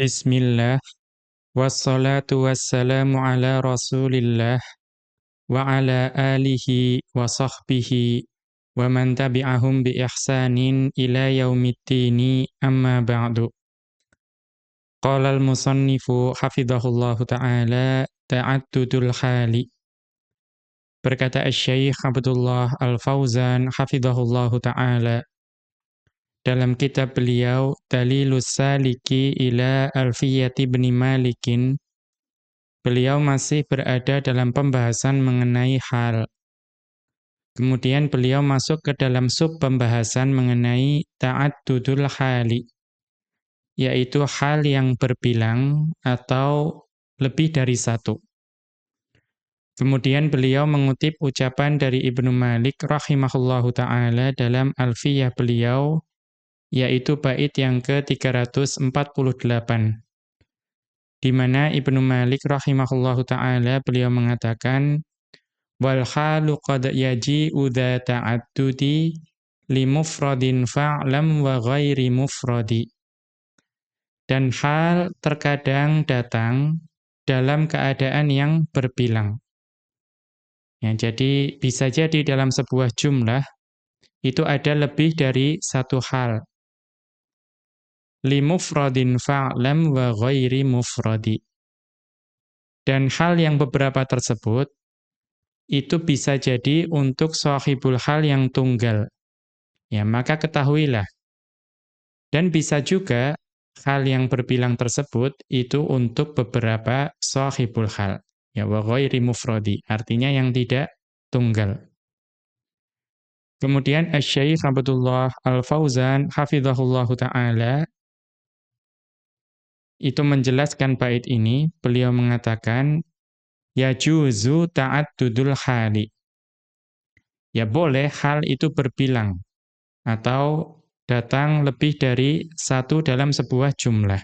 Bismillah Wassalatu wassalamu ala rasulillah Wa ala alihi wa sahbihi Wa man tabi'ahum bi ihsanin ila yaumiddini amma ba'du Qala al-musannifu hafidhahullahu ta'ala ta'addudul khali Berkata al-syaikh Abdullah al-Fawzan hafidhahullahu ta'ala dalam kitab beliau Dalilus Saliki ila Alfiyati bin Malikin beliau masih berada dalam pembahasan mengenai hal. Kemudian beliau masuk ke dalam sub pembahasan mengenai ta'addudul hali yaitu hal yang berbilang atau lebih dari satu. Kemudian beliau mengutip ucapan dari Ibnu Malik rahimahullahu taala dalam Alfiyah beliau yaitu bait yang ke-348 di mana Ibnu Malik rahimahullahu taala beliau mengatakan wal halu qad yaji udza ta'addudi li mufradin fa'lam wa ghairi mufradi. Dan hal terkadang datang dalam keadaan yang berbilang. Ya jadi bisa jadi dalam sebuah jumlah itu ada lebih dari satu hal limufradin fa'lam wa ghairi mufradi. Dan hal yang beberapa tersebut itu bisa jadi untuk sahibul hal yang tunggal. Ya, maka ketahuilah. Dan bisa juga hal yang berbilang tersebut itu untuk beberapa sahibul hal. Ya, wa ghairi mufradi. Artinya yang tidak tunggal. Kemudian Asy-Syaikh Abdullah Al-Fauzan hafizahullahu taala itu menjelaskan bait ini, beliau mengatakan ya juzu ta'addudul hali. Ya boleh hal itu berbilang atau datang lebih dari satu dalam sebuah jumlah.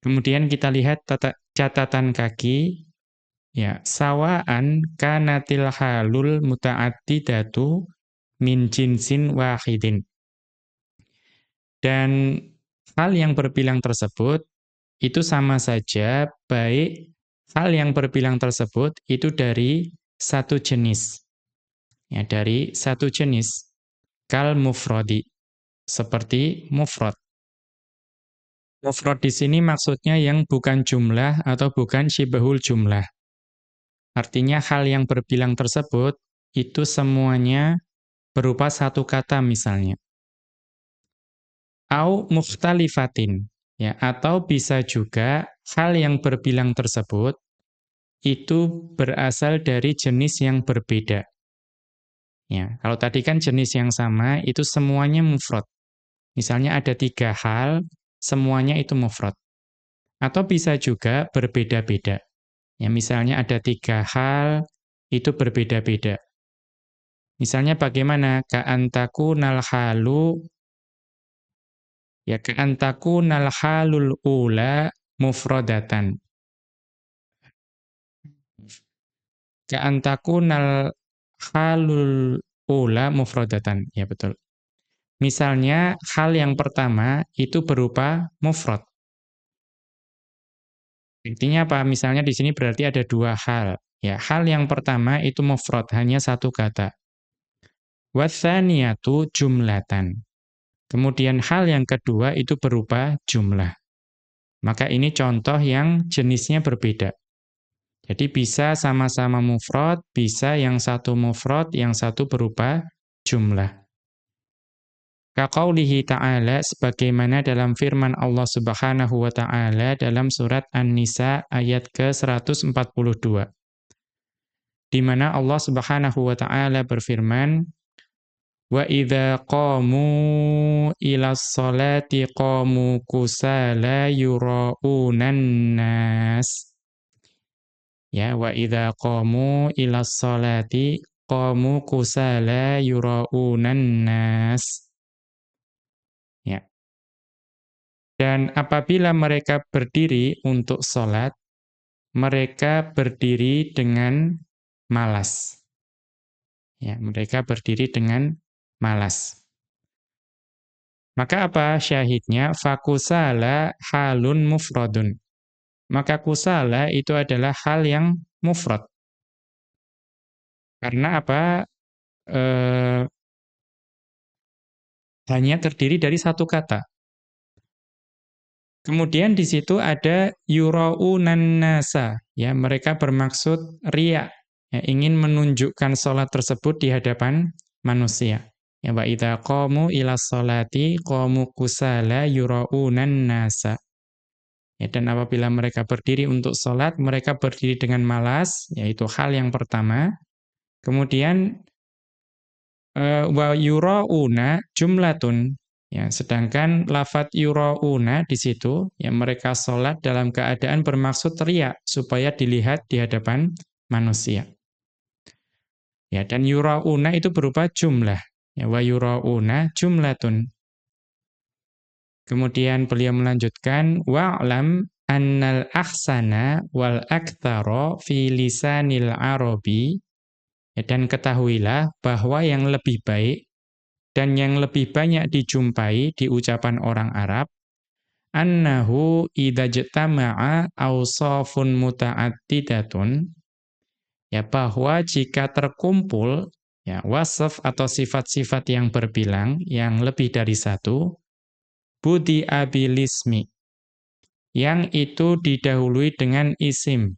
Kemudian kita lihat tata, catatan kaki ya sawaan kanatil halul muta'addidatu min jinsin wahidin. Dan hal yang berbilang tersebut itu sama saja baik hal yang berbilang tersebut itu dari satu jenis. Ya, dari satu jenis. Kal mufrodi. Seperti mufrad. Mufrad di sini maksudnya yang bukan jumlah atau bukan syibahul jumlah. Artinya hal yang berbilang tersebut itu semuanya berupa satu kata misalnya au mukhtalifatin ya atau bisa juga hal yang berbilang tersebut itu berasal dari jenis yang berbeda. Ya, kalau tadi kan jenis yang sama itu semuanya mufrad. Misalnya ada tiga hal, semuanya itu mufrad. Atau bisa juga berbeda-beda. Ya, misalnya ada tiga hal, itu berbeda-beda. Misalnya bagaimana? Ka'antaku nalhalu Ya ka'an takunal halul ula mufradatan. Ka'an takunal halul ula mufradatan. Ya betul. Misalnya hal yang pertama itu berupa mufrad. Intinya apa? Misalnya di sini berarti ada dua hal. Ya, hal yang pertama itu mufrad, hanya satu kata. Watsaniyatu jumlatan. Kemudian hal yang kedua itu berupa jumlah. Maka ini contoh yang jenisnya berbeda. Jadi bisa sama-sama mufrad, bisa yang satu mufrad, yang satu berupa jumlah. Kaqaulihi ta'ala sebagaimana dalam firman Allah Subhanahu wa taala dalam surat An-Nisa ayat ke-142. Di mana Allah Subhanahu wa taala berfirman, Wa idza qamu ila sholati qamu kusala yuraunan nas. Ya, wa idza qamu ila sholati qamu kusala yuraunan nas. Ya. Dan apabila mereka berdiri untuk sholat, mereka berdiri dengan malas. Ya, mereka berdiri dengan malas. Maka apa syahidnya? Fakusala halun mufradun. Maka kusala itu adalah hal yang mufrad. Karena apa? E, hanya terdiri dari satu kata. Kemudian di situ ada yuraunan nasa, ya mereka bermaksud riya, ya, ingin menunjukkan sholat tersebut di hadapan manusia. Ya wa idza qamu ila sholati qamu kusala yuraunan nasa. Ya, dan apabila mereka berdiri untuk sholat, mereka berdiri dengan malas, yaitu hal yang pertama. Kemudian uh, wa yurauna jumlatun Ya, sedangkan lafat yurauna di situ yang mereka sholat dalam keadaan bermaksud teriak supaya dilihat di hadapan manusia. Ya, dan yurauna itu berupa jumlah. Ya, wa yurauna jumlatun. Kemudian beliau melanjutkan wa'lam annal ahsana wal aktsara fi lisanil arabi ya, dan ketahuilah bahwa yang lebih baik dan yang lebih banyak dijumpai di ucapan orang Arab annahu idza jtama'a awsafun muta'addidatun ya bahwa jika terkumpul ya wasaf atau sifat-sifat yang berbilang yang lebih dari satu budi abilismi yang itu didahului dengan isim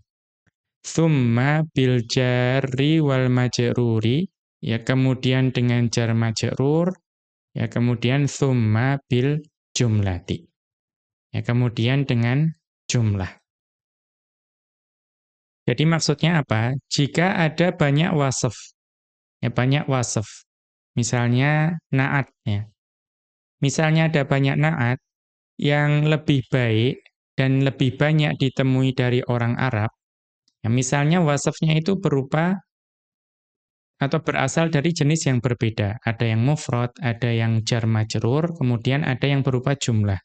thumma bil jarri wal majruri ya kemudian dengan jar majrur, ya kemudian thumma bil jumlati. Ya kemudian dengan jumlah. Jadi maksudnya apa? Jika ada banyak wasaf, ya banyak wasaf. Misalnya naat ya. Misalnya ada banyak naat yang lebih baik dan lebih banyak ditemui dari orang Arab. Ya, misalnya wasafnya itu berupa atau berasal dari jenis yang berbeda. Ada yang mufrad, ada yang jar majrur, kemudian ada yang berupa jumlah.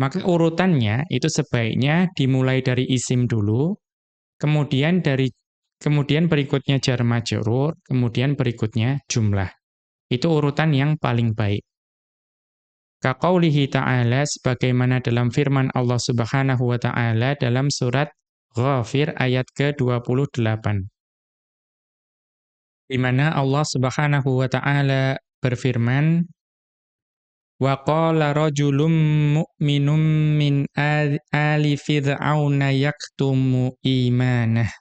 Maka urutannya itu sebaiknya dimulai dari isim dulu, kemudian dari kemudian berikutnya jar majrur, kemudian berikutnya jumlah. Itu urutan yang paling baik. Kaqaulihi ta'ala sebagaimana dalam firman Allah Subhanahu wa taala dalam surat Ghafir ayat ke-28 di mana Allah Subhanahu wa taala berfirman Wa qala rajulun mu'minun min ali fir'auna yaktumu imanah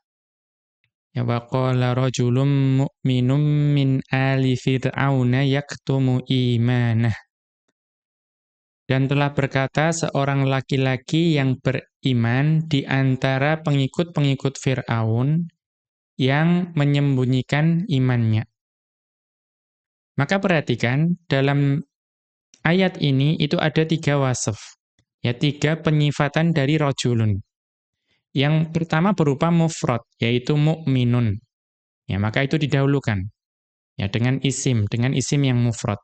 Ya wa qala rajulun mu'minun min ali fir'auna yaktumu imanah dan telah berkata seorang laki-laki yang beriman di antara pengikut-pengikut Fir'aun yang menyembunyikan imannya. Maka perhatikan, dalam ayat ini itu ada tiga wasaf. Ya, tiga penyifatan dari rojulun. Yang pertama berupa mufrad, yaitu mu'minun. Ya, maka itu didahulukan. Ya, dengan isim, dengan isim yang mufrad.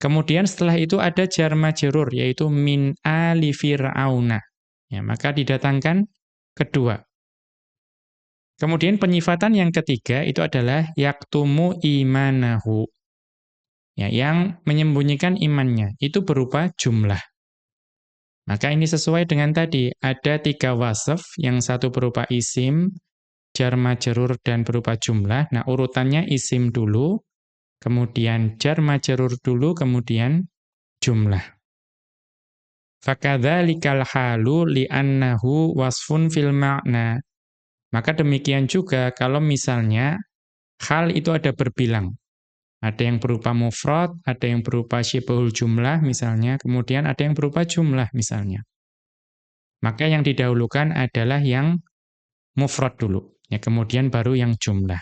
Kemudian setelah itu ada jar majrur, yaitu min ali fir'auna. Ya, maka didatangkan kedua, Kemudian penyifatan yang ketiga itu adalah yaktumu imanahu. Ya, yang menyembunyikan imannya itu berupa jumlah. Maka ini sesuai dengan tadi, ada tiga wasaf, yang satu berupa isim, jar majrur dan berupa jumlah. Nah, urutannya isim dulu, kemudian jar majrur dulu, kemudian jumlah. Fakadzalikal halu li'annahu wasfun fil ma'na. Maka demikian juga kalau misalnya hal itu ada berbilang. Ada yang berupa mufrad, ada yang berupa syibhul jumlah misalnya, kemudian ada yang berupa jumlah misalnya. Maka yang didahulukan adalah yang mufrad dulu, ya kemudian baru yang jumlah.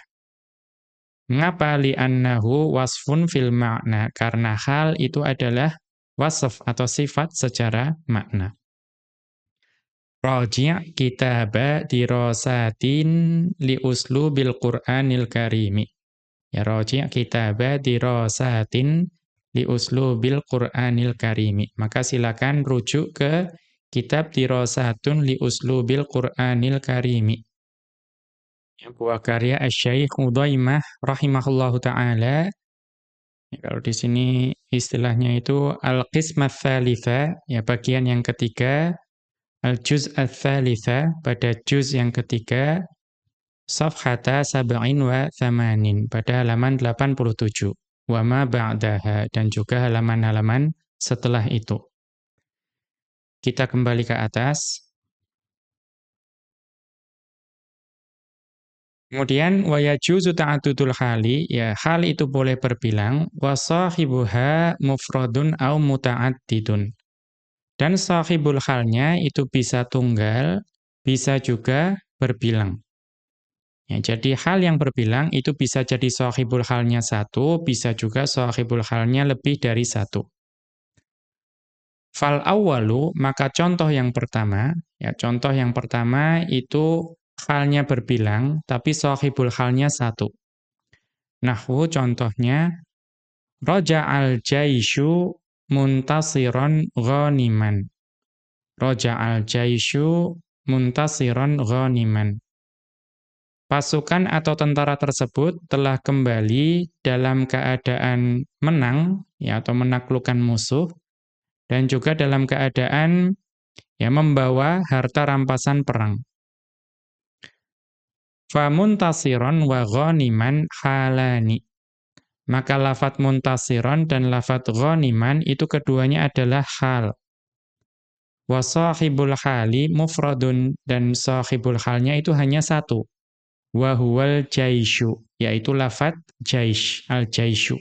Mengapa li'annahu wasfun fil makna? Karena hal itu adalah wasf atau sifat secara makna. Raji' kitaba dirasatin li uslubil Qur'anil Karimi. Ya raji' kitaba dirasatin li uslubil Qur'anil Karimi. Maka silakan rujuk ke kitab dirasatun li uslubil Qur'anil Karimi. Ya, buah karya Asy-Syaikh Udaimah rahimahullahu taala Ya, kalau di sini istilahnya itu al-qismat thalitha, ya bagian yang ketiga, al-juz al-thalitha, pada juz yang ketiga, safhata sab'in wa thamanin, pada halaman 87, wa ma ba'daha, dan juga halaman-halaman setelah itu. Kita kembali ke atas. Kemudian wa yajuzu ta'addudul hali, ya hal itu boleh berbilang wa sahibuha mufradun au muta'addidun. Dan sahibul halnya itu bisa tunggal, bisa juga berbilang. Ya, jadi hal yang berbilang itu bisa jadi sahibul halnya satu, bisa juga sahibul halnya lebih dari satu. Fal awalu, maka contoh yang pertama, ya contoh yang pertama itu halnya berbilang, tapi sahibul halnya satu. Nahwu contohnya, Roja al-jaishu muntasiron ghaniman. Roja al-jaishu muntasiron ghaniman. Pasukan atau tentara tersebut telah kembali dalam keadaan menang, ya, atau menaklukkan musuh, dan juga dalam keadaan ya membawa harta rampasan perang. Famuntasiron wa ghaniman halani. Maka lafat muntasiron dan lafat ghaniman itu keduanya adalah hal. Wa sahibul hali mufradun dan sahibul halnya itu hanya satu. Wa huwal jaishu, yaitu lafat jaish, al-jaishu.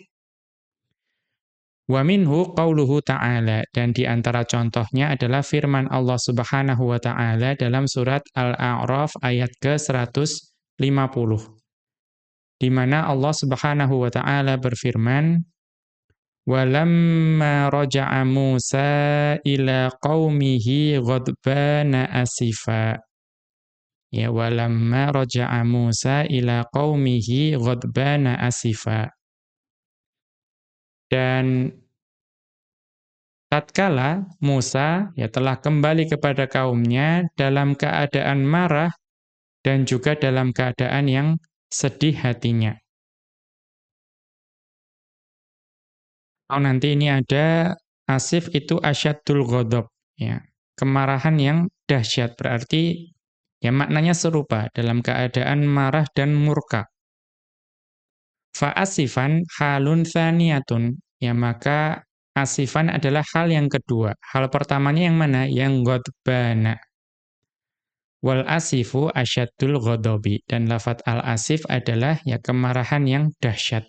Wa minhu qauluhu ta'ala dan di antara contohnya adalah firman Allah Subhanahu wa taala dalam surat Al-A'raf ayat ke-100 50. Di mana Allah Subhanahu wa taala berfirman, "Walamma raja'a Musa ila qaumihi ghadbana asifa." Ya, walamma raja'a Musa ila qaumihi ghadbana asifa. Dan tatkala Musa ya telah kembali kepada kaumnya dalam keadaan marah dan juga dalam keadaan yang sedih hatinya. Oh, nanti ini ada asif itu asyadul ghadab, ya. Kemarahan yang dahsyat berarti ya maknanya serupa dalam keadaan marah dan murka. Fa asifan halun thaniyatun, ya maka asifan adalah hal yang kedua. Hal pertamanya yang mana? Yang ghadbana. Wal asifu asyaddul ghadabi dan lafat al asif adalah ya kemarahan yang dahsyat.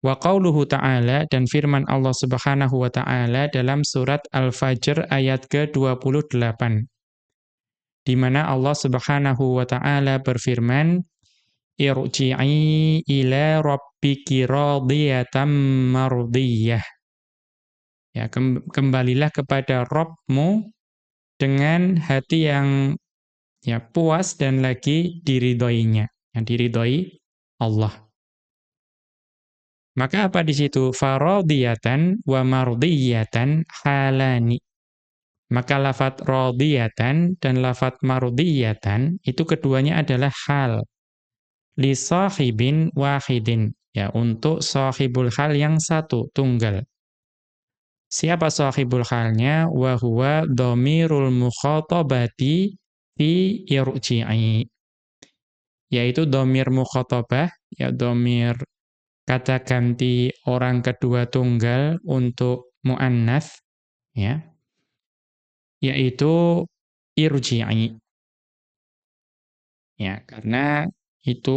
Wa qauluhu ta'ala dan firman Allah Subhanahu wa taala dalam surat Al-Fajr ayat ke-28 di mana Allah Subhanahu wa taala berfirman irji'i ila rabbiki radiyatan mardiyah ya kembalilah kepada Rabbmu dengan hati yang ya puas dan lagi diridhoinya, yang diridhoi Allah. Maka apa di situ? Faradiyatan wa mardiyatan halani. Maka lafat radiyatan dan lafat mardiyatan itu keduanya adalah hal. Li sahibin wahidin. Ya, untuk sahibul hal yang satu, tunggal. Siapa sahibul halnya? Wa huwa dhamirul mukhatabati fi irji'i. Yaitu dhamir mukhatabah, ya dhamir kata ganti orang kedua tunggal untuk muannas ya. Yaitu irji'i. Ya, karena itu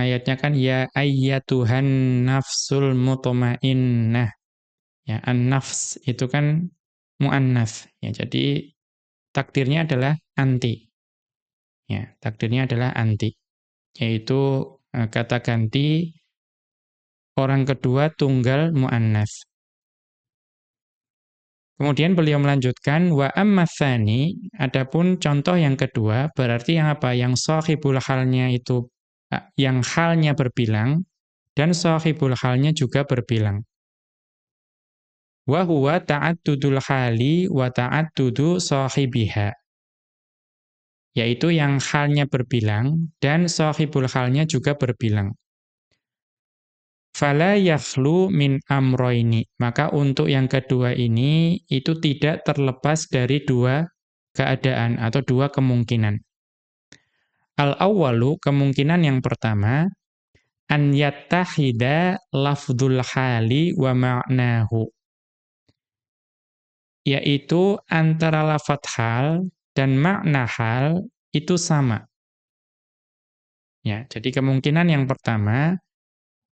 ayatnya kan ya ayyatuhan nafsul mutmainnah Ya, an-nafs itu kan muannats. Ya, jadi takdirnya adalah anti. Ya, takdirnya adalah anti. Yaitu e, kata ganti orang kedua tunggal muannats. Kemudian beliau melanjutkan wa ammatsani adapun contoh yang kedua berarti yang apa? Yang sahibul halnya itu yang halnya berbilang dan sahibul halnya juga berbilang. Wa huwa ta'addudul hali wa ta'addudu sahibiha yaitu yang halnya berbilang dan sahibul halnya juga berbilang Fala yakhlu min amroini. Maka untuk yang kedua ini, itu tidak terlepas dari dua keadaan atau dua kemungkinan. Al-awwalu, kemungkinan yang pertama, an yattahida lafdul hali wa ma'nahu. Yaitu antara lafat hal dan makna hal itu sama. Ya, jadi kemungkinan yang pertama,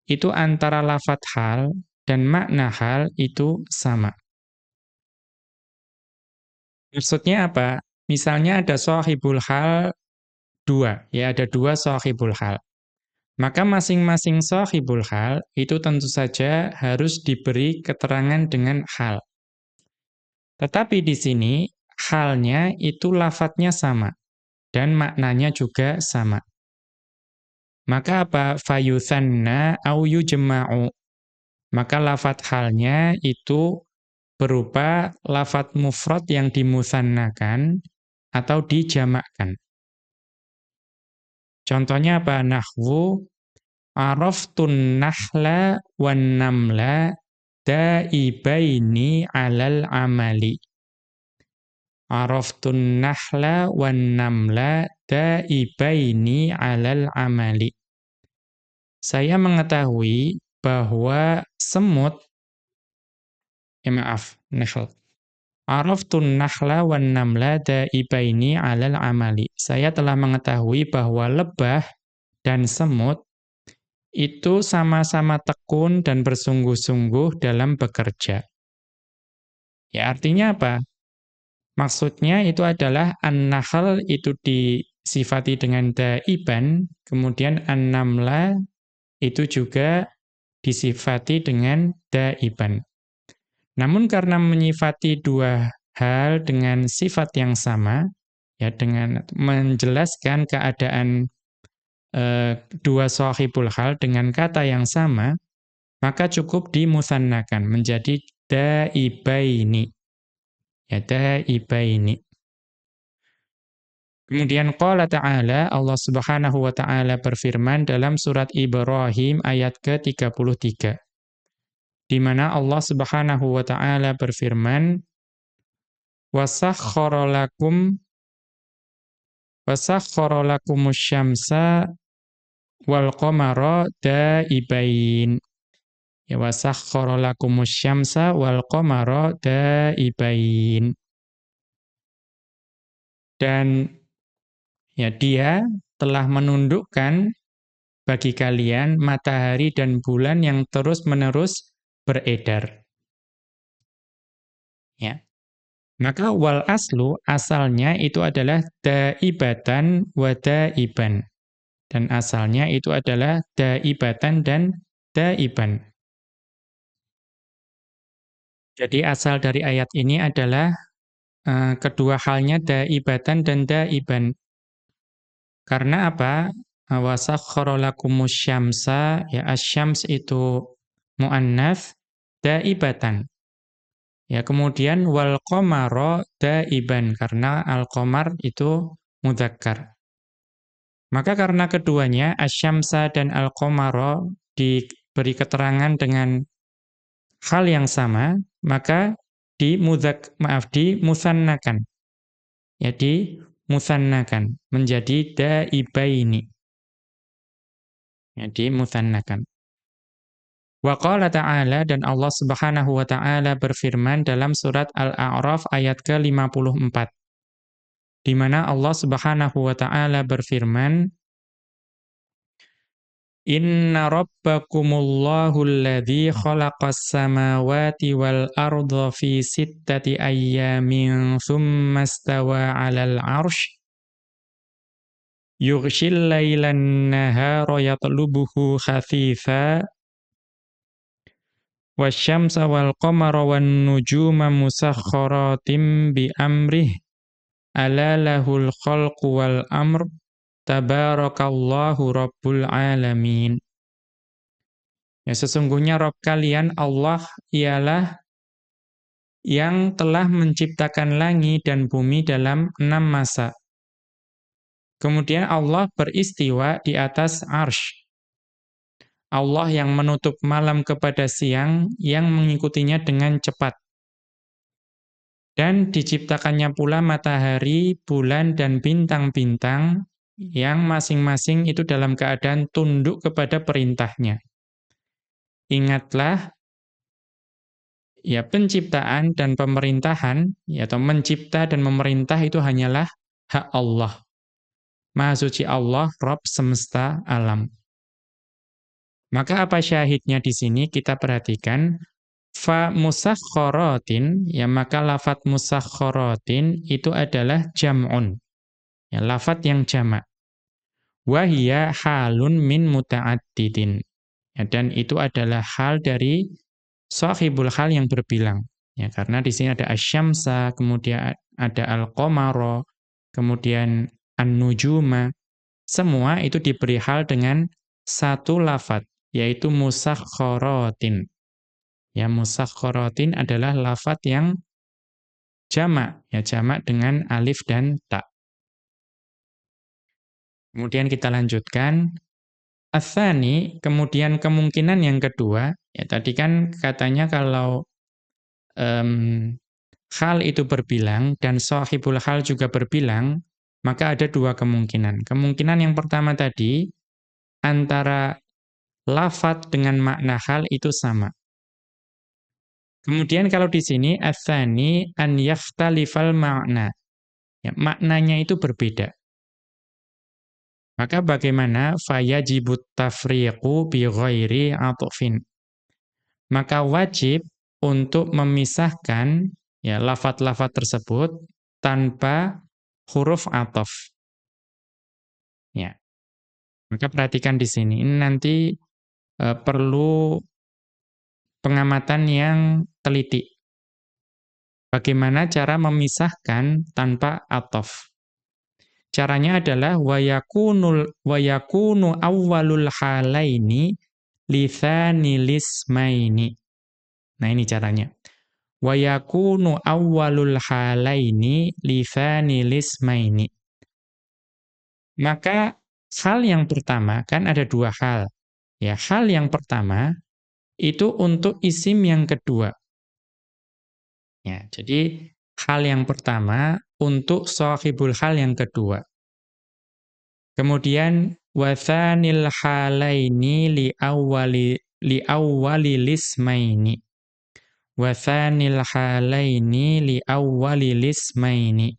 itu antara lafat hal dan makna hal itu sama. Maksudnya apa? Misalnya ada sahibul hal dua, ya ada dua sahibul hal. Maka masing-masing sahibul hal itu tentu saja harus diberi keterangan dengan hal. Tetapi di sini halnya itu lafadznya sama dan maknanya juga sama. Maka apa? Fayuthanna au yujma'u. Maka lafat halnya itu berupa lafat mufrad yang dimusannakan atau dijamakkan. Contohnya apa? Nahwu araftun nahla wan namla daibaini alal amali. Araftun nahla wan namla daibaini alal amali saya mengetahui bahwa semut ya maaf, nahl. Araftun nahla wan namla daibaini 'alal amali. Saya telah mengetahui bahwa lebah dan semut itu sama-sama tekun dan bersungguh-sungguh dalam bekerja. Ya artinya apa? Maksudnya itu adalah an-nahl itu disifati dengan daiban, kemudian an-namla itu juga disifati dengan daiban. Namun karena menyifati dua hal dengan sifat yang sama, ya dengan menjelaskan keadaan e, dua sahibul hal dengan kata yang sama, maka cukup dimusannakan menjadi daibaini. Ya daibaini. Kemudian qala ta'ala Allah Subhanahu wa taala berfirman dalam surat Ibrahim ayat ke-33. Di mana Allah Subhanahu wa taala berfirman wasakhkhara lakum wasakhkhara lakumus syamsa wal qamara daibain. Ya wasakhkhara lakumus syamsa wal qamara daibain. Dan Ya, dia telah menundukkan bagi kalian matahari dan bulan yang terus-menerus beredar. Ya. Maka wal aslu asalnya itu adalah daibatan wa daiban. Dan asalnya itu adalah daibatan dan daiban. Jadi asal dari ayat ini adalah uh, kedua halnya daibatan dan daiban. Karena apa? Wasakhkhara lakumus syamsa, ya asyams itu muannats daibatan. Ya, kemudian wal qamara daiban karena al qamar itu mudzakkar. Maka karena keduanya asyamsa dan al qamara diberi keterangan dengan hal yang sama, maka di mudzak maaf di musannakan. Ya di musannakan menjadi daibaini. Jadi musannakan. Wa qala ta'ala dan Allah Subhanahu wa taala berfirman dalam surat Al-A'raf ayat ke-54. Di mana Allah Subhanahu wa taala berfirman إن ربكم الله الذي خلق السماوات والأرض في ستة أيام ثم استوى على العرش يغشي الليل النهار يطلبه خفيفا والشمس والقمر والنجوم مسخرات بأمره ألا له الخلق والأمر Tabarakallahu Rabbul Alamin. Ya sesungguhnya Rabb kalian Allah ialah yang telah menciptakan langit dan bumi dalam enam masa. Kemudian Allah beristiwa di atas arsh. Allah yang menutup malam kepada siang yang mengikutinya dengan cepat. Dan diciptakannya pula matahari, bulan, dan bintang-bintang yang masing-masing itu dalam keadaan tunduk kepada perintahnya. Ingatlah, ya penciptaan dan pemerintahan, ya, atau mencipta dan memerintah itu hanyalah hak Allah. Maha suci Allah, Rob semesta alam. Maka apa syahidnya di sini kita perhatikan fa musakhkharatin ya maka lafat musakhkharatin itu adalah jam'un. Ya lafat yang jamak. Wa hiya halun min muta'addidin. Ya, dan itu adalah hal dari sahibul hal yang berbilang. Ya karena di sini ada asyamsa, kemudian ada al-qamara, kemudian an-nujuma. Semua itu diberi hal dengan satu lafat yaitu musakhkharatin. Ya musakhkharatin adalah lafat yang jamak, ya jamak dengan alif dan ta. Kemudian kita lanjutkan Athani, kemudian kemungkinan yang kedua, ya tadi kan katanya kalau um, hal itu berbilang dan sahibul hal juga berbilang, maka ada dua kemungkinan. Kemungkinan yang pertama tadi, antara lafat dengan makna hal itu sama. Kemudian kalau di sini atsani an yaftalifal makna. Ya, maknanya itu berbeda. Maka bagaimana fayajibut tafriqu bi ghairi atufin. Maka wajib untuk memisahkan ya lafat-lafat tersebut tanpa huruf atof. Ya. Maka perhatikan di sini. Ini nanti e, perlu pengamatan yang teliti. Bagaimana cara memisahkan tanpa atof? Caranya adalah wayakunul wayakunu awwalul halaini lismaini. Nah ini caranya. Wayakunu awwalul halaini lismaini. Maka hal yang pertama kan ada dua hal. Ya, hal yang pertama itu untuk isim yang kedua. Ya, jadi hal yang pertama untuk sahibul hal yang kedua. Kemudian wathanil halaini li awwali li awwali lismaini. Wathanil halaini li awwali lismaini.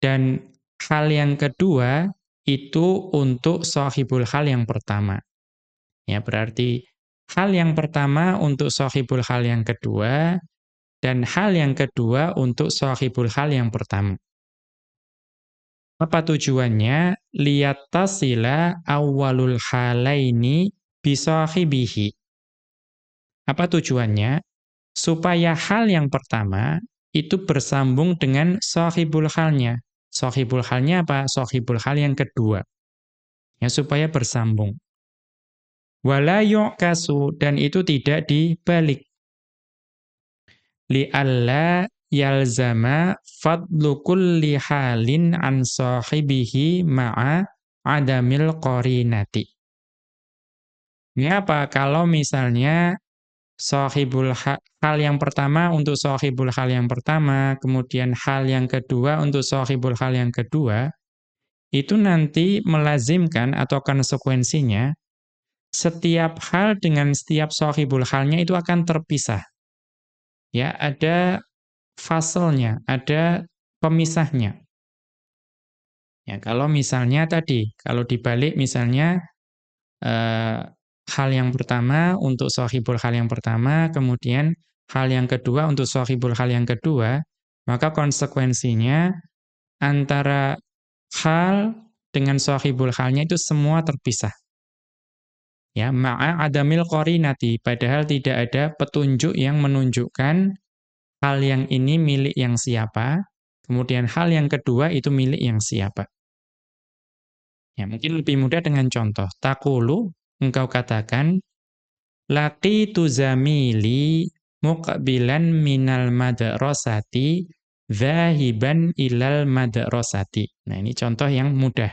Dan hal yang kedua itu untuk sahibul hal yang pertama. Ya, berarti Hal yang pertama untuk sohibul hal yang kedua, dan hal yang kedua untuk sohibul hal yang pertama. Apa tujuannya? Liyatasila awwalul halaini bisohibihi. Apa tujuannya? Supaya hal yang pertama itu bersambung dengan sohibul halnya. Sohibul halnya apa? Sohibul hal yang kedua. Ya, supaya bersambung wala yu'kasu dan itu tidak dibalik li alla yalzama fadlu kulli halin an sahibihi ma'a adamil qarinati Mengapa kalau misalnya sahibul hal yang pertama untuk sahibul hal yang pertama, kemudian hal yang kedua untuk sahibul hal yang kedua, itu nanti melazimkan atau konsekuensinya setiap hal dengan setiap sahibul halnya itu akan terpisah. Ya, ada faselnya, ada pemisahnya. Ya, kalau misalnya tadi, kalau dibalik misalnya eh, hal yang pertama untuk sahibul hal yang pertama, kemudian hal yang kedua untuk sahibul hal yang kedua, maka konsekuensinya antara hal dengan sahibul halnya itu semua terpisah. Ya, ma'a adamil qarinati, padahal tidak ada petunjuk yang menunjukkan hal yang ini milik yang siapa, kemudian hal yang kedua itu milik yang siapa. Ya, mungkin lebih mudah dengan contoh. Takulu, engkau katakan, laki tuzamili muqbilan minal madrasati zahiban ilal madrasati. Nah, ini contoh yang mudah.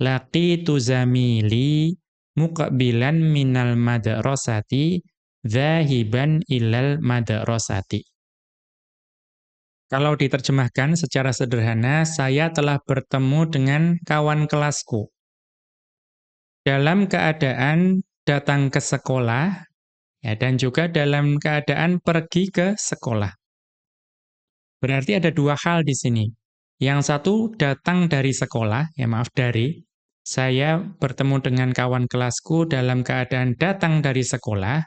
Laki tuzamili muqbilan minal madrasati zahiban ilal madrasati. Kalau diterjemahkan secara sederhana, saya telah bertemu dengan kawan kelasku. Dalam keadaan datang ke sekolah, ya, dan juga dalam keadaan pergi ke sekolah. Berarti ada dua hal di sini. Yang satu datang dari sekolah, ya maaf dari, saya bertemu dengan kawan kelasku dalam keadaan datang dari sekolah,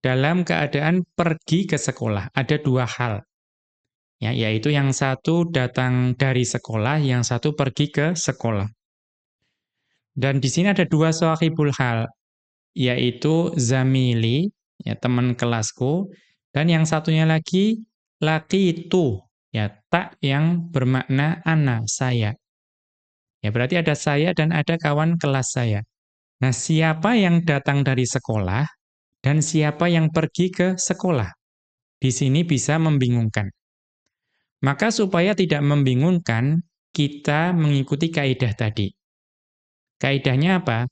dalam keadaan pergi ke sekolah. Ada dua hal. Ya, yaitu yang satu datang dari sekolah, yang satu pergi ke sekolah. Dan di sini ada dua sahibul hal, yaitu zamili, ya teman kelasku, dan yang satunya lagi laki itu, ya tak yang bermakna ana, saya. Ya berarti ada saya dan ada kawan kelas saya. Nah, siapa yang datang dari sekolah dan siapa yang pergi ke sekolah? Di sini bisa membingungkan. Maka supaya tidak membingungkan, kita mengikuti kaidah tadi. Kaidahnya apa?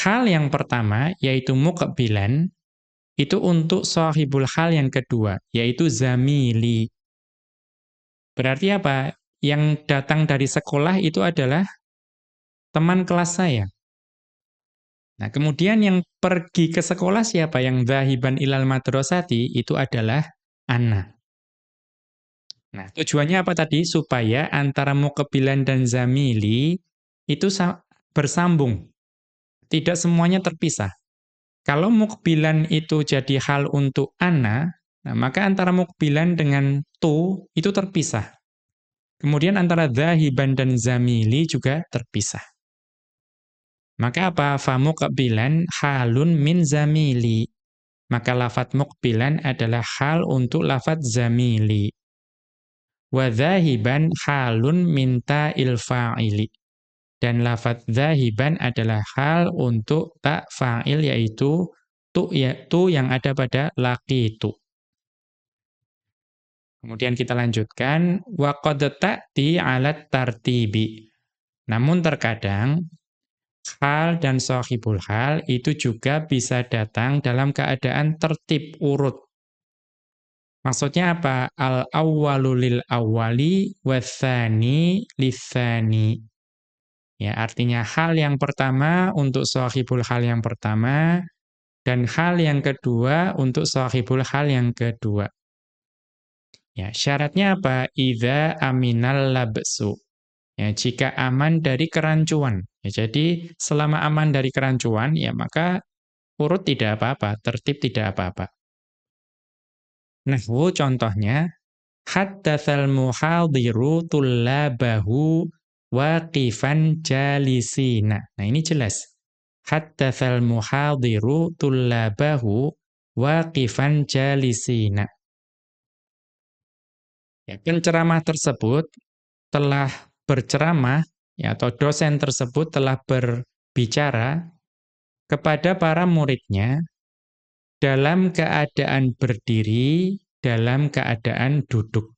Hal yang pertama, yaitu muqbilan, itu untuk sahibul hal yang kedua, yaitu zamili. Berarti apa? Yang datang dari sekolah itu adalah teman kelas saya. Nah, kemudian yang pergi ke sekolah siapa? Yang zahiban ilal madrasati itu adalah anak. Nah, tujuannya apa tadi? Supaya antara muqbilan dan zamili itu bersambung. Tidak semuanya terpisah. Kalau mukbilan itu jadi hal untuk ana, nah maka antara mukbilan dengan tu itu terpisah. Kemudian antara zahiban dan zamili juga terpisah. Maka apa? Famuqbilan halun min zamili. Maka lafat muqbilan adalah hal untuk lafat zamili. Wa zahiban halun minta ilfa'ili. Dan lafat zahiban adalah hal untuk tak fa'il yaitu tu, ya, tu yang ada pada laki itu. Kemudian kita lanjutkan wa ta'ti 'alat tartibi. Namun terkadang hal dan sahibul hal itu juga bisa datang dalam keadaan tertib urut. Maksudnya apa? Al-awwalu lil awwali watsani litsani. Ya, artinya hal yang pertama untuk sahibul hal yang pertama dan hal yang kedua untuk sahibul hal yang kedua. Ya, syaratnya apa? Idza aminal labsu. Ya, jika aman dari kerancuan. Ya, jadi selama aman dari kerancuan, ya maka urut tidak apa-apa, tertib tidak apa-apa. Nahwu contohnya, haddatsal muhadiru tullabahu waqifan jalisina. Nah, ini jelas. Haddatsal muhadiru tullabahu waqifan jalisina. Ya, penceramah tersebut telah berceramah ya, atau dosen tersebut telah berbicara kepada para muridnya dalam keadaan berdiri, dalam keadaan duduk.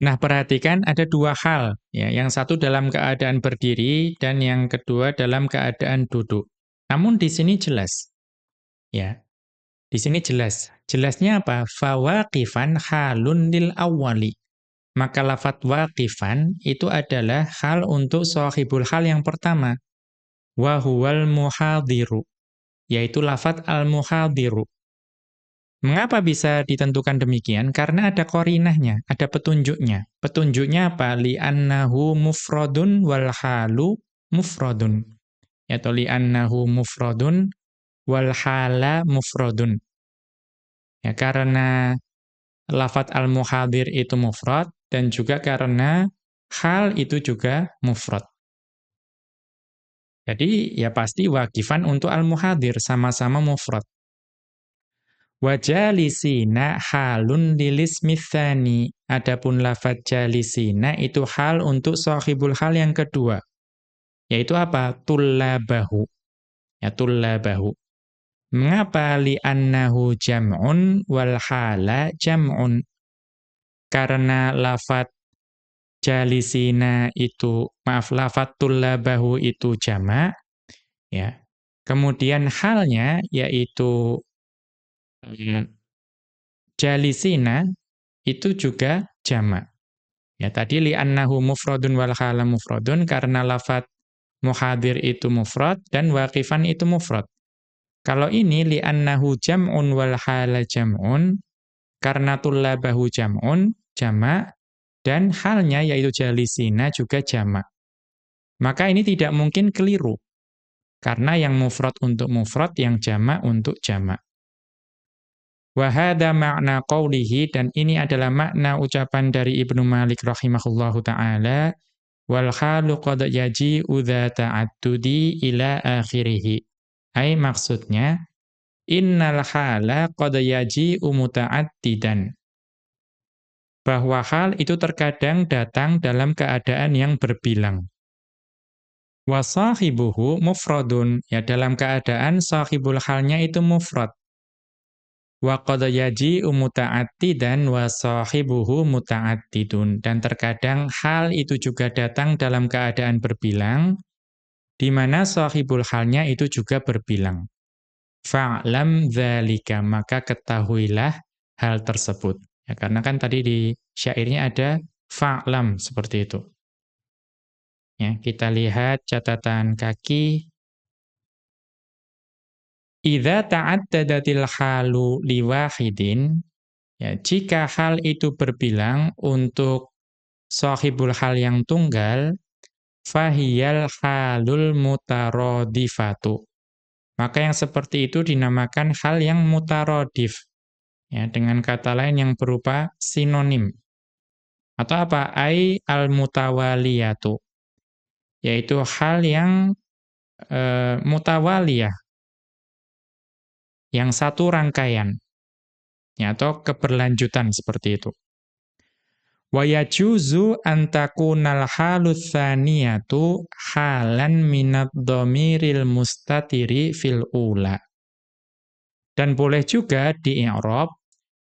Nah, perhatikan ada dua hal, ya. Yang satu dalam keadaan berdiri dan yang kedua dalam keadaan duduk. Namun di sini jelas. Ya. Di sini jelas. Jelasnya apa? Fawaqifan halun lil awwali. Maka lafat waqifan itu adalah hal untuk sahibul hal yang pertama. Wa huwal muhadiru. Yaitu lafat al-muhadiru. Mengapa bisa ditentukan demikian? Karena ada korinahnya, ada petunjuknya. Petunjuknya apa? Li'annahu mufrodun wal halu mufrodun. Yaitu li'annahu mufrodun wal hala mufradun. Ya, karena lafat al-muhadir itu mufrad dan juga karena hal itu juga mufrad. Jadi ya pasti wakifan untuk al-muhadir sama-sama mufrad. Wajalisina halun lilis mithani. Adapun lafat jalisina itu hal untuk sahibul hal yang kedua. Yaitu apa? Tullabahu. Ya tullabahu. Mengapa li'annahu jam'un wal hala jam'un? Karena lafat jalisina itu maaf lafat tullabahu itu jamak ya. Kemudian halnya yaitu hmm, jalisina itu juga jamak. Ya tadi li'annahu mufradun wal hala mufradun karena lafat muhadir itu mufrad dan waqifan itu mufrad. Kalau ini li'annahu jam'un wal hala jam'un karena tullabahu jam'un jamak dan halnya yaitu jalisina juga jamak. Maka ini tidak mungkin keliru. Karena yang mufrad untuk mufrad, yang jamak untuk jamak. Wahada makna qawlihi, dan ini adalah makna ucapan dari Ibnu Malik rahimahullahu ta'ala, wal khalu qad yaji udza ta'addudi ila akhirih. Ai maksudnya, innal hala qad yaji umuta'addidan bahwa hal itu terkadang datang dalam keadaan yang berbilang. Wasahibuhu mufradun, ya dalam keadaan sahibul halnya itu mufrad. Wa qad yaji'u muta'attidan wa sahibuhu muta'attidun. Dan terkadang hal itu juga datang dalam keadaan berbilang, di mana sahibul halnya itu juga berbilang. Fa'lam dzalika, maka ketahuilah hal tersebut. Ya, karena kan tadi di syairnya ada fa'lam seperti itu. Ya, kita lihat catatan kaki. Idza ta'addadatil halu liwahidin, ya, jika hal itu berbilang untuk sahibul hal yang tunggal, fahiyal halul mutarodifatu. Maka yang seperti itu dinamakan hal yang mutarodif ya dengan kata lain yang berupa sinonim. Atau apa? Ai al mutawaliyatu yaitu hal yang e, mutawaliyah yang satu rangkaian ya atau keberlanjutan seperti itu wa yajuzu an takunal halus tsaniyatu halan minad dhamiril mustatiri fil ula dan boleh juga di i'rab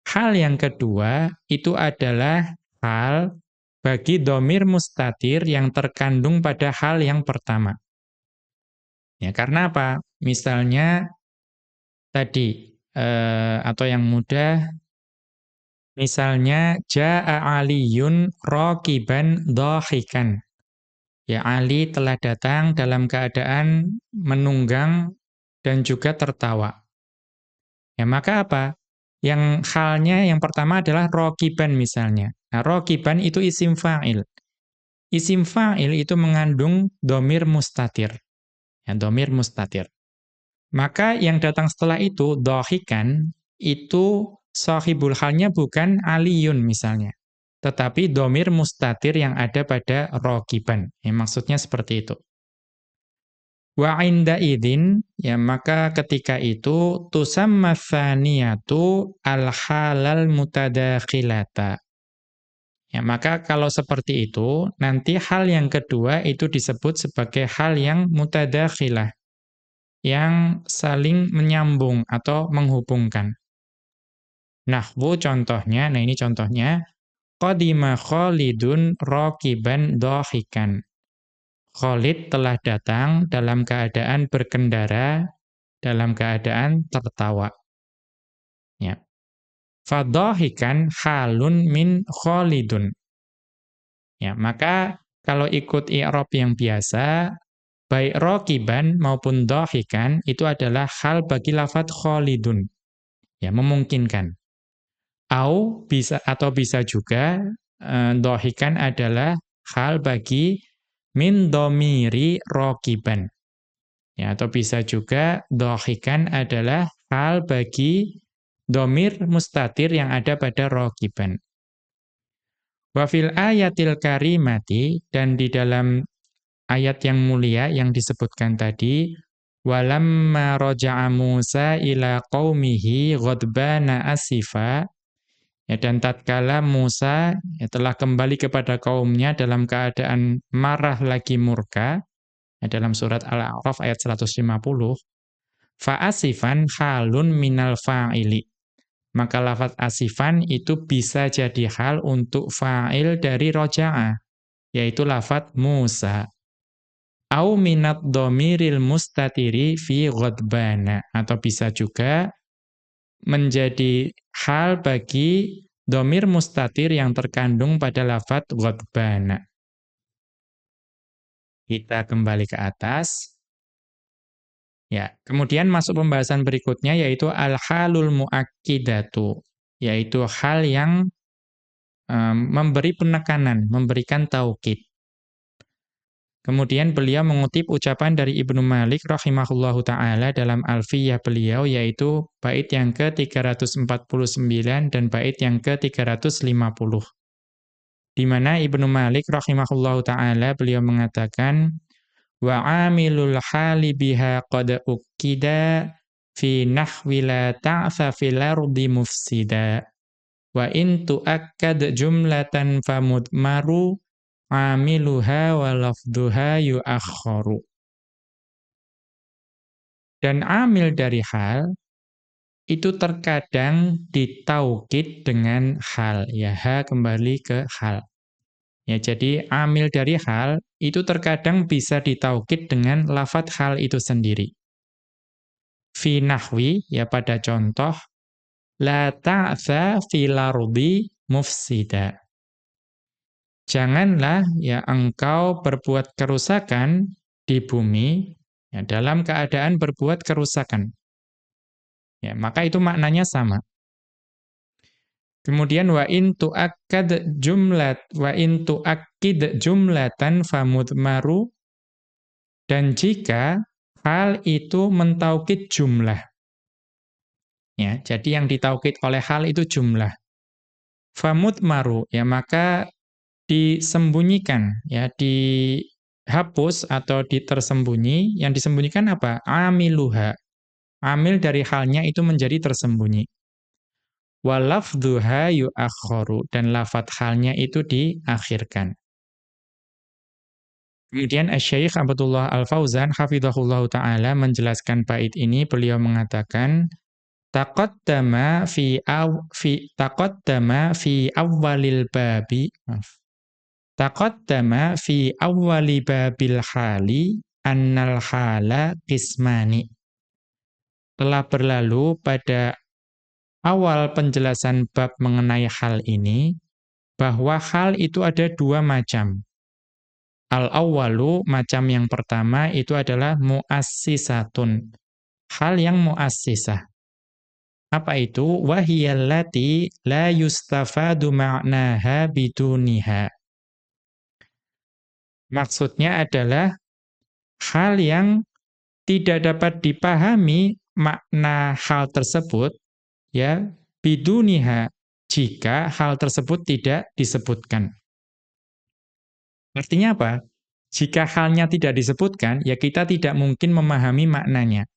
Hal yang kedua itu adalah hal bagi domir mustatir yang terkandung pada hal yang pertama. Ya, karena apa? Misalnya tadi eh, atau yang mudah misalnya jaa aliyun raqiban dhahikan. Ya Ali telah datang dalam keadaan menunggang dan juga tertawa. Ya maka apa? Yang halnya yang pertama adalah rokiban misalnya. Nah, rokiban itu isim fa'il. Isim fa'il itu mengandung domir mustatir. Ya, domir mustatir. Maka yang datang setelah itu, dohikan, itu sahibul halnya bukan aliyun misalnya. Tetapi domir mustatir yang ada pada rokiban. Ya, maksudnya seperti itu. Wa inda idin, ya maka ketika itu tusamma tsaniyatu al-halal mutadakhilata. Ya, maka kalau seperti itu, nanti hal yang kedua itu disebut sebagai hal yang mutadakhilah, yang saling menyambung atau menghubungkan. Nahwu contohnya, nah ini contohnya, qadima khalidun raqiban dhahikan. Khalid telah datang dalam keadaan berkendara, dalam keadaan tertawa. Ya. Fadhahikan halun min Khalidun. Ya, maka kalau ikut i'rab yang biasa, baik rokiban maupun dhahikan itu adalah hal bagi lafat Khalidun. Ya, memungkinkan. Au bisa atau bisa juga eh, dhahikan adalah hal bagi min domiri rokiban. Ya, atau bisa juga dohikan adalah hal bagi domir mustatir yang ada pada rokiban. Wafil ayatil karimati, dan di dalam ayat yang mulia yang disebutkan tadi, walamma roja'a Musa ila qawmihi ghadbana asifa, Ya, dan tatkala Musa ya, telah kembali kepada kaumnya dalam keadaan marah lagi murka, ya, dalam surat Al-A'raf ayat 150, fa'asifan halun minal fa'ili. Maka lafaz asifan itu bisa jadi hal untuk fa'il dari roja'a. yaitu lafat Musa. Au minat domiril mustatiri fi ghadbana. Atau bisa juga menjadi hal bagi domir mustatir yang terkandung pada lafat ghadbana. Kita kembali ke atas. Ya, kemudian masuk pembahasan berikutnya yaitu al-halul muakkidatu, yaitu hal yang um, memberi penekanan, memberikan taukid. Kemudian beliau mengutip ucapan dari Ibnu Malik rahimahullahu taala dalam Alfiyah beliau yaitu bait yang ke-349 dan bait yang ke-350. Di mana Ibnu Malik rahimahullahu taala beliau mengatakan wa amilul hali biha qad ukida fi nahwi la ta'fa fil ardi mufsida wa in tuakkad jumlatan famudmaru amiluha wa lafduha yuakharu. Dan amil dari hal itu terkadang ditaukid dengan hal. Ya, ha kembali ke hal. Ya, jadi amil dari hal itu terkadang bisa ditaukid dengan lafat hal itu sendiri. Fi nahwi, ya pada contoh, la ta'tha fil ardi mufsida. Janganlah ya engkau berbuat kerusakan di bumi ya, dalam keadaan berbuat kerusakan. Ya, maka itu maknanya sama. Kemudian wa in tuakkad jumlat wa in tuakkid jumlatan famudmaru dan jika hal itu mentaukid jumlah. Ya, jadi yang ditaukid oleh hal itu jumlah. Famudmaru ya maka disembunyikan ya dihapus atau ditersembunyi. Yang disembunyikan apa? Amiluha. Amil dari halnya itu menjadi tersembunyi. Walafdhuha yuakharu dan lafat halnya itu diakhirkan. Kemudian Syekh Abdullah Al-Fauzan hafizahullah taala menjelaskan bait ini. Beliau mengatakan taqaddama fi aw fi taqaddama fi awwalil babi Taqaddama fi awwali babil hali annal hala qismani. Telah berlalu pada awal penjelasan bab mengenai hal ini bahwa hal itu ada dua macam. Al-awwalu macam yang pertama itu adalah muassisatun. Hal yang muassisah. Apa itu? Wahiyallati la yustafadu ma'naha biduniha. Maksudnya adalah hal yang tidak dapat dipahami makna hal tersebut ya biduniha jika hal tersebut tidak disebutkan. Artinya apa? Jika halnya tidak disebutkan, ya kita tidak mungkin memahami maknanya.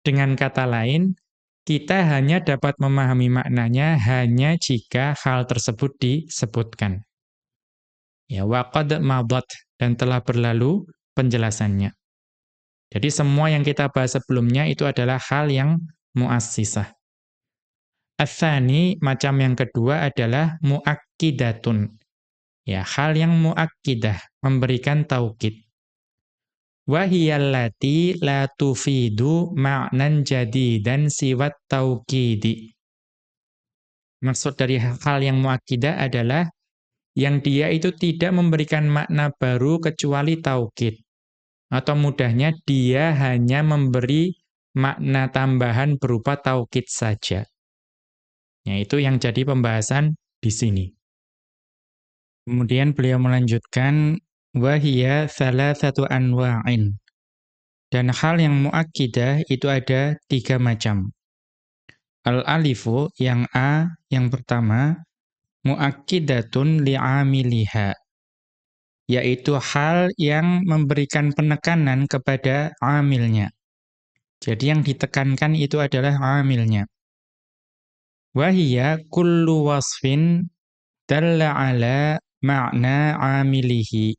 Dengan kata lain, kita hanya dapat memahami maknanya hanya jika hal tersebut disebutkan. Ya waqad madat dan telah berlalu penjelasannya. Jadi semua yang kita bahas sebelumnya itu adalah hal yang muassisah. Atsani macam yang kedua adalah muakkidatun. Ya, hal yang muakkidah, memberikan taukid. Wahiyallati la tufidu ma'nan jadidan siwat taukidi. Maksud dari hal yang muakkidah adalah yang dia itu tidak memberikan makna baru kecuali taukid. Atau mudahnya dia hanya memberi makna tambahan berupa taukid saja. Ya, itu yang jadi pembahasan di sini. Kemudian beliau melanjutkan wahia salah satu anwa'in. Dan hal yang muakkidah itu ada tiga macam. Al-alifu yang A yang pertama muakkidatun li'amiliha yaitu hal yang memberikan penekanan kepada amilnya. Jadi yang ditekankan itu adalah amilnya. Wahia kullu wasfin dalla ala ma'na amilihi.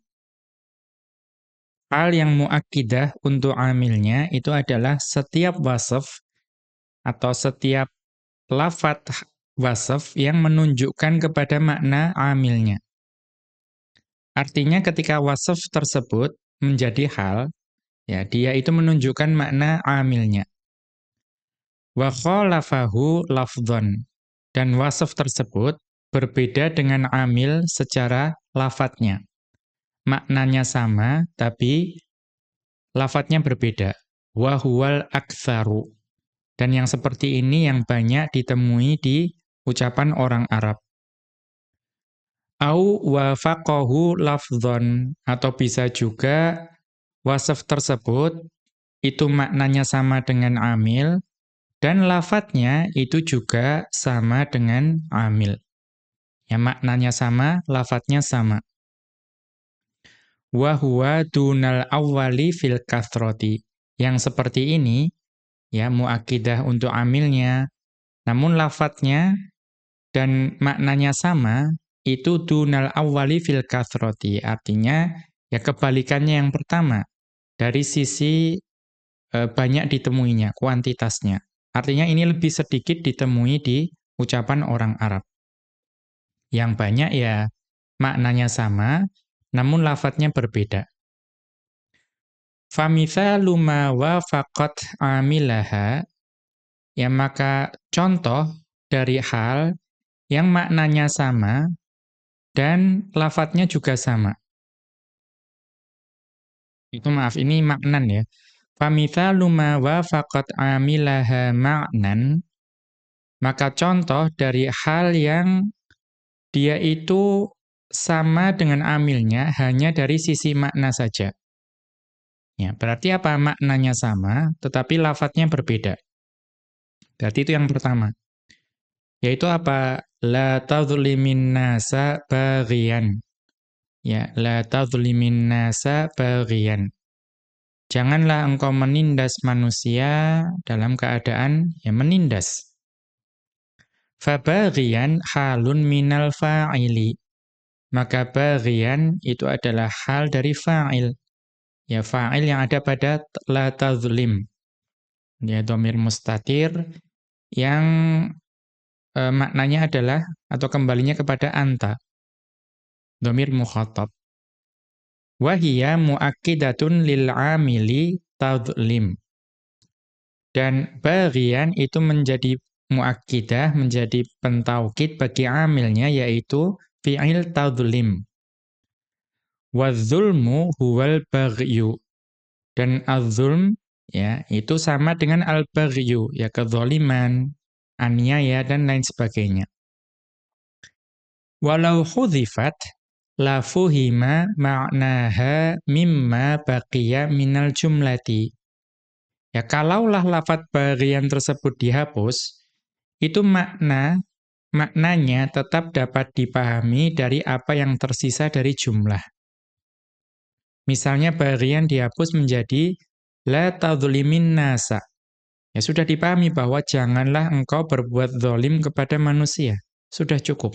Hal yang muakkidah untuk amilnya itu adalah setiap wasf atau setiap lafat wasaf yang menunjukkan kepada makna amilnya. Artinya ketika wasaf tersebut menjadi hal, ya dia itu menunjukkan makna amilnya. Wa khalafahu lafdhan. Dan wasaf tersebut berbeda dengan amil secara lafadznya. Maknanya sama, tapi lafadznya berbeda. Wa huwal aktsaru. Dan yang seperti ini yang banyak ditemui di ucapan orang Arab. Au wafaqahu lafdhon atau bisa juga wasaf tersebut itu maknanya sama dengan amil dan lafadznya itu juga sama dengan amil. Ya maknanya sama, lafadznya sama. Wa huwa dunal awwali fil kathroti. Yang seperti ini ya muakkidah untuk amilnya namun lafadznya dan maknanya sama itu dunal awwali fil kathroti. Artinya ya kebalikannya yang pertama. Dari sisi e, banyak ditemuinya, kuantitasnya. Artinya ini lebih sedikit ditemui di ucapan orang Arab. Yang banyak ya maknanya sama, namun lafadznya berbeda. Famithalu ma wafaqat amilaha ya maka contoh dari hal yang maknanya sama dan lafadznya juga sama. Itu maaf, ini maknan ya. Famithalu ma wafaqat amilaha ma'nan maka contoh dari hal yang dia itu sama dengan amilnya hanya dari sisi makna saja. Ya, berarti apa maknanya sama tetapi lafadznya berbeda. Berarti itu yang pertama. Yaitu apa? La tadhlimin nasa baghiyan. Ya, la tadhlimin nasa baghiyan. Janganlah engkau menindas manusia dalam keadaan yang menindas. Fabaghiyan halun minal fa'ili. Maka baghiyan itu adalah hal dari fa'il. Ya fa'il yang ada pada la tazlim. Ya domir mustatir yang e, maknanya adalah atau kembalinya kepada anta. Domir mukhatab. Wahia muakkidatun lil amili tadlim. Dan bagian itu menjadi muakkidah, menjadi pentaukid bagi amilnya yaitu fi'il tadlim. Wadzulmu huwal baghyu. Dan az-zulm ya itu sama dengan al-baghyu, ya kezaliman, aniaya dan lain sebagainya. Walau hudhifat la fuhima ma'naha mimma baqiya minal jumlati. Ya kalaulah lafat bagian tersebut dihapus, itu makna maknanya tetap dapat dipahami dari apa yang tersisa dari jumlah. Misalnya bagian dihapus menjadi la tadzulimin nasa. Ya sudah dipahami bahwa janganlah engkau berbuat zalim kepada manusia. Sudah cukup.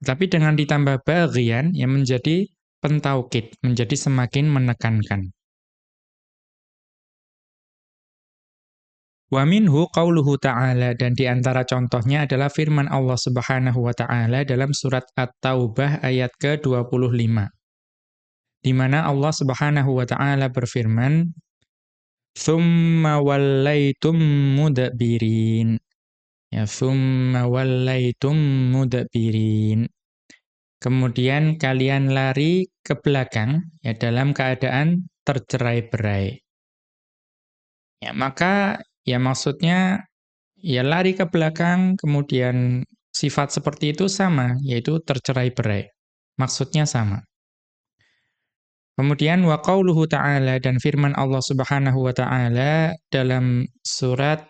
Tapi dengan ditambah bagian yang menjadi pentaukid, menjadi semakin menekankan. Wa minhu qauluhu ta'ala dan di antara contohnya adalah firman Allah Subhanahu wa taala dalam surat At-Taubah ayat ke-25. Di mana Allah Subhanahu wa taala berfirman, Thumma wallaitum mudbirin. Ya, thumma wallaitum mudbirin. Kemudian kalian lari ke belakang ya dalam keadaan tercerai-berai. Ya, maka ya maksudnya ya lari ke belakang kemudian sifat seperti itu sama yaitu tercerai-berai. Maksudnya sama. Kemudian wa qauluhu ta'ala dan firman Allah Subhanahu wa taala dalam surat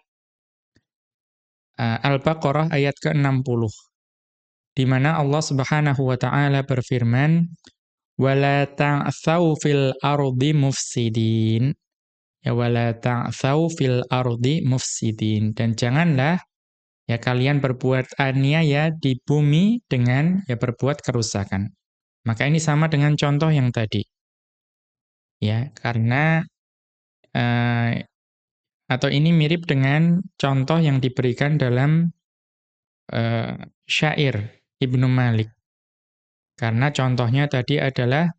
uh, Al-Baqarah ayat ke-60 di mana Allah Subhanahu wa taala berfirman wala ta'tsau fil ardi mufsidin. Ya wala ta'tsau fil ardi mufsidin. Dan janganlah ya kalian berbuat aniaya di bumi dengan ya berbuat kerusakan. Maka ini sama dengan contoh yang tadi ya karena uh, atau ini mirip dengan contoh yang diberikan dalam uh, syair Ibnu Malik Karena contohnya tadi adalah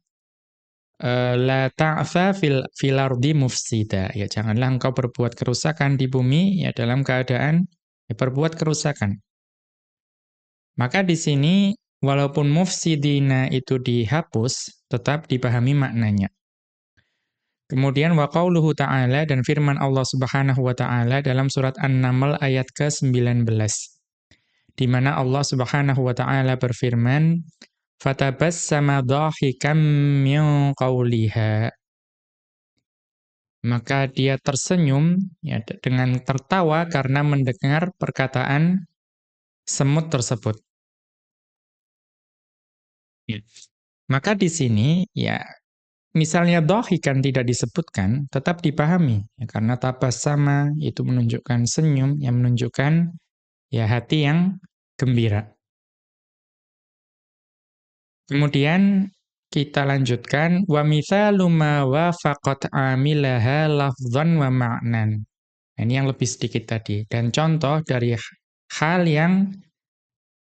uh, la ta'fa fil fil mufsida. Ya janganlah engkau berbuat kerusakan di bumi ya dalam keadaan ya, berbuat kerusakan. Maka di sini walaupun mufsidina itu dihapus, tetap dipahami maknanya. Kemudian wa qauluhu ta'ala dan firman Allah Subhanahu wa taala dalam surat An-Naml ayat ke-19. Di mana Allah Subhanahu wa taala berfirman, "Fatabassama dhahikam min qawliha." Maka dia tersenyum ya, dengan tertawa karena mendengar perkataan semut tersebut. Ya. Maka di sini ya misalnya dohikan tidak disebutkan, tetap dipahami. Ya, karena sama itu menunjukkan senyum, yang menunjukkan ya hati yang gembira. Kemudian kita lanjutkan wa mithalu ma amilaha lafdhan wa ma'nan. Nah, ini yang lebih sedikit tadi dan contoh dari hal yang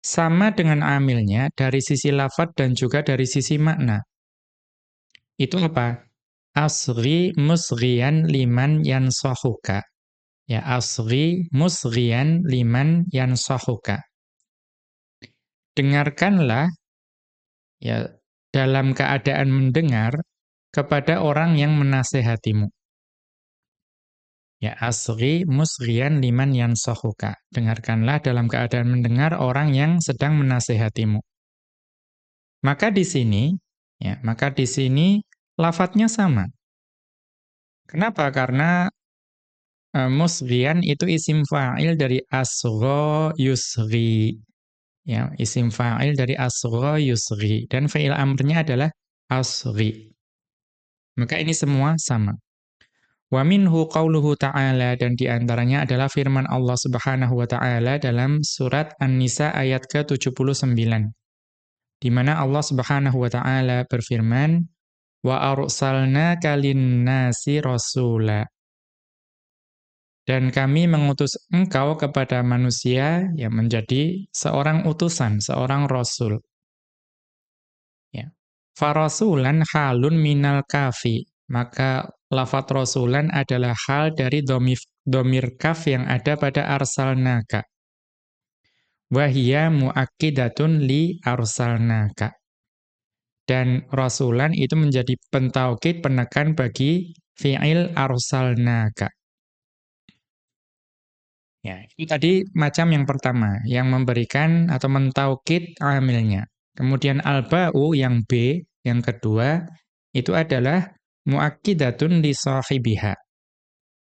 sama dengan amilnya dari sisi lafad dan juga dari sisi makna. Itu apa? Asri musriyan liman yansahuka. Ya, asri musriyan liman yansahuka. Dengarkanlah ya dalam keadaan mendengar kepada orang yang menasehatimu. Ya asri musriyan liman yansahuka. Dengarkanlah dalam keadaan mendengar orang yang sedang menasehatimu. Maka di sini Ya, maka di sini lafadznya sama. Kenapa? Karena e, musghian itu isim fa'il dari asgha yusghi. Ya, isim fa'il dari asgha yusghi dan fi'il amrnya adalah asghi. Maka ini semua sama. Wa minhu qauluhu ta'ala dan di antaranya adalah firman Allah Subhanahu wa taala dalam surat An-Nisa ayat ke-79 di mana Allah Subhanahu wa taala berfirman wa arsalnaka lin-nasi rasula dan kami mengutus engkau kepada manusia yang menjadi seorang utusan, seorang rasul. Ya. Farasulan halun minal kafi. Maka lafat rasulan adalah hal dari domir, domir kaf yang ada pada arsalnaka wahia muakkidatun li arsalnaka. Dan rasulan itu menjadi pentaukid penekan bagi fi'il arsalnaka. Ya, itu tadi macam yang pertama, yang memberikan atau mentaukid amilnya. Kemudian alba'u yang B, yang kedua, itu adalah muakkidatun li sahibiha.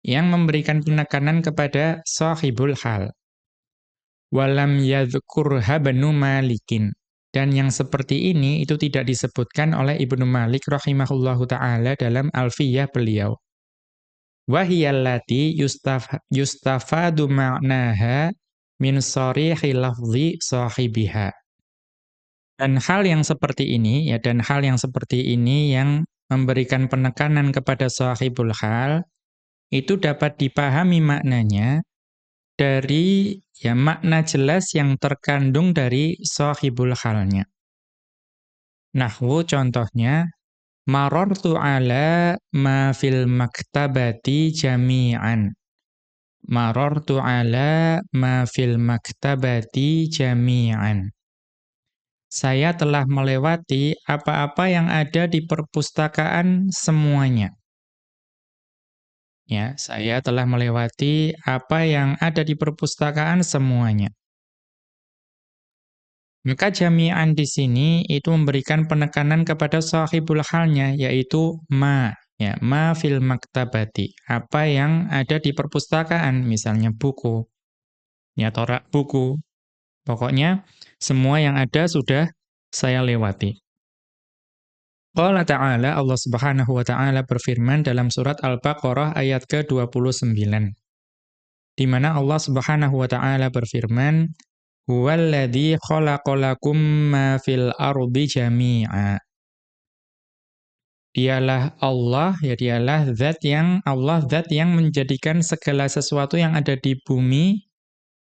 Yang memberikan penekanan kepada sahibul hal walam yadhkurha banu malikin. Dan yang seperti ini itu tidak disebutkan oleh Ibnu Malik rahimahullahu taala dalam Alfiyah beliau. Wahiyallati yustaf, yustafadu ma'naha min sarihi lafzi sahibiha. Dan hal yang seperti ini ya dan hal yang seperti ini yang memberikan penekanan kepada sahibul hal itu dapat dipahami maknanya dari ya makna jelas yang terkandung dari sahibul halnya. Nahwu contohnya marartu ala ma fil maktabati jami'an. Marartu ala ma fil maktabati jami'an. Saya telah melewati apa-apa yang ada di perpustakaan semuanya. Ya, saya telah melewati apa yang ada di perpustakaan semuanya. Maka jami'an di sini itu memberikan penekanan kepada sahibul halnya, yaitu ma. Ya, ma fil maktabati. Apa yang ada di perpustakaan, misalnya buku. Ya, torak buku. Pokoknya, semua yang ada sudah saya lewati. Qala ta'ala Allah Subhanahu wa ta'ala berfirman dalam surat Al-Baqarah ayat ke-29. Di mana Allah Subhanahu wa ta'ala berfirman, "Huwallazi khalaqalakum ma fil ardi jami'a." Dialah Allah, ya dialah zat yang Allah zat yang menjadikan segala sesuatu yang ada di bumi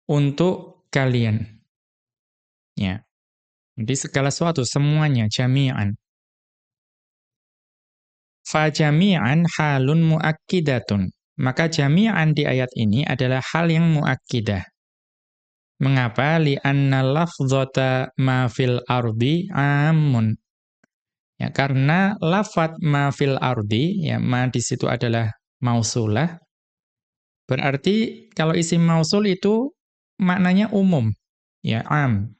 untuk kalian. Ya. Jadi segala sesuatu semuanya jami'an. Fa jami'an halun muakkidatun. Maka jami'an di ayat ini adalah hal yang muakkidah. Mengapa? Li'anna lafzata ma fil ardi amun. Ya, karena lafat ma fil ardi, ya ma di situ adalah mausulah. Berarti kalau isim mausul itu maknanya umum, ya am.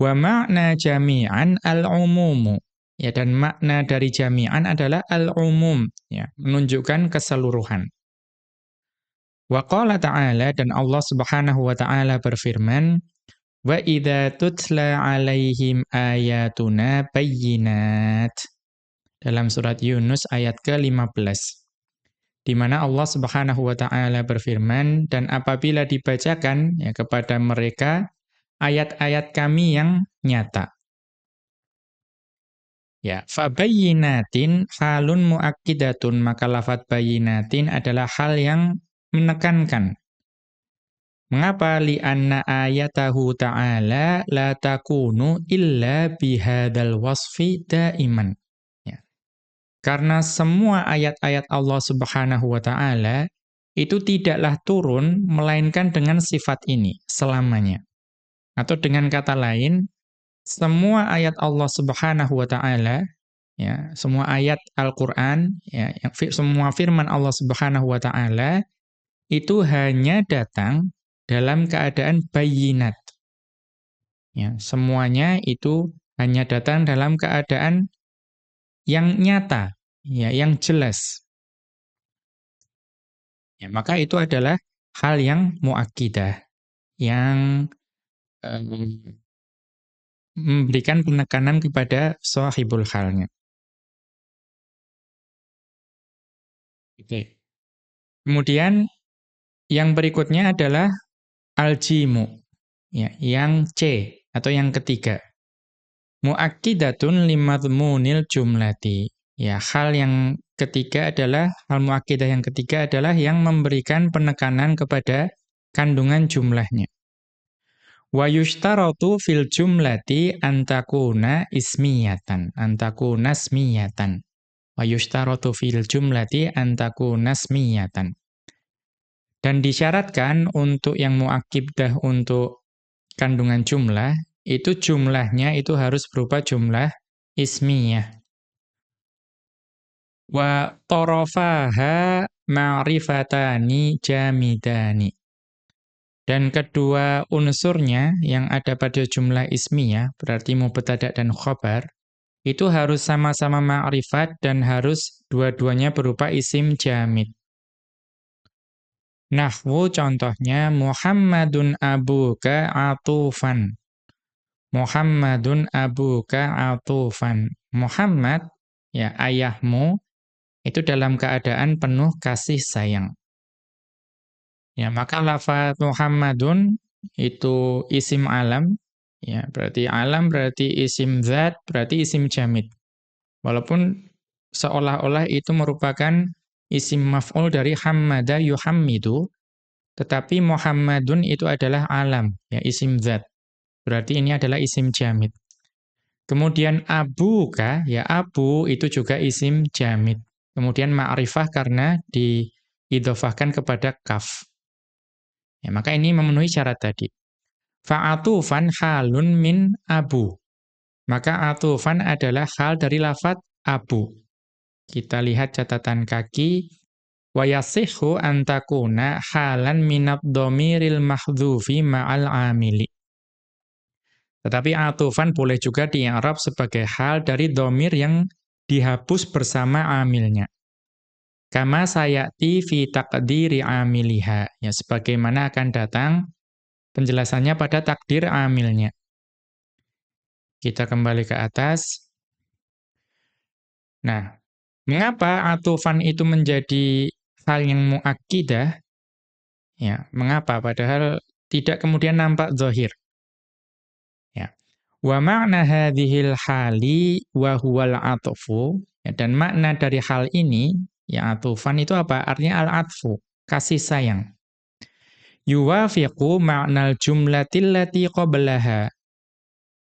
Wa makna jami'an al-umumu. Ya dan makna dari jami'an adalah al-umum, ya, menunjukkan keseluruhan. Wa qala ta'ala dan Allah Subhanahu wa taala berfirman, "Wa idza tutla 'alaihim ayatuna bayyinat." Dalam surat Yunus ayat ke-15. Di mana Allah Subhanahu wa taala berfirman, "Dan apabila dibacakan ya kepada mereka ayat-ayat kami yang nyata." Ya, fabayyinatin halun muakkidatun maka lafat bayyinatin adalah hal yang menekankan. Mengapa li'anna ayatahu ta'ala la takunu illa bihadal wasfi daiman. Ya. Karena semua ayat-ayat Allah Subhanahu wa taala itu tidaklah turun melainkan dengan sifat ini selamanya. Atau dengan kata lain, semua ayat Allah Subhanahu wa taala ya, semua ayat Al-Qur'an ya, yang semua firman Allah Subhanahu wa taala itu hanya datang dalam keadaan bayinat. Ya, semuanya itu hanya datang dalam keadaan yang nyata, ya, yang jelas. Ya, maka itu adalah hal yang muakkidah, yang um, memberikan penekanan kepada sahibul halnya. Oke. Kemudian yang berikutnya adalah al-jimu. Ya, yang C atau yang ketiga. Muakkidatun limadmunil jumlati. Ya, hal yang ketiga adalah hal muakkidah yang ketiga adalah yang memberikan penekanan kepada kandungan jumlahnya. Wa yushtaratu fil jumlati antakuna ismiyatan, antakuna ismiyatan. Wa yushtaratu fil jumlati antakuna ismiyatan. Dan disyaratkan untuk yang muakibdah untuk kandungan jumlah, itu jumlahnya itu harus berupa jumlah ismiyah. Wa torofaha ma'rifatani jamidani. Dan kedua unsurnya yang ada pada jumlah ismiyah, berarti mubtada dan khobar, itu harus sama-sama ma'rifat dan harus dua-duanya berupa isim jamid. Nahwu contohnya Muhammadun abuka atufan. Muhammadun abuka atufan. Muhammad, ya ayahmu, itu dalam keadaan penuh kasih sayang. Ya, maka lafaz Muhammadun itu isim alam, ya berarti alam berarti isim zat, berarti isim jamid. Walaupun seolah-olah itu merupakan isim maf'ul dari hammada yuhammidu, tetapi Muhammadun itu adalah alam, ya isim zat. Berarti ini adalah isim jamid. Kemudian abuka, ya abu itu juga isim jamid. Kemudian ma'rifah karena diidofahkan kepada kaf. Ya, maka ini memenuhi syarat tadi. Fa'atufan halun min abu. Maka atufan adalah hal dari lafat abu. Kita lihat catatan kaki wa yasihhu an takuna halan minad dhamiril mahdhufi ma'al amili. Tetapi atufan boleh juga di Arab sebagai hal dari domir yang dihapus bersama amilnya. Kama sayati fi taqdiri amiliha. Ya, sebagaimana akan datang penjelasannya pada takdir amilnya. Kita kembali ke atas. Nah, Mengapa atufan itu menjadi hal yang muakkidah? Ya, mengapa padahal tidak kemudian nampak zahir? Ya. Wa makna hadhil hali wa huwal. Ya, dan makna dari hal ini, ya atufan itu apa? Artinya al-atfu, kasih sayang. Yuwafiqu ma'nal jumlatil lati qablaha.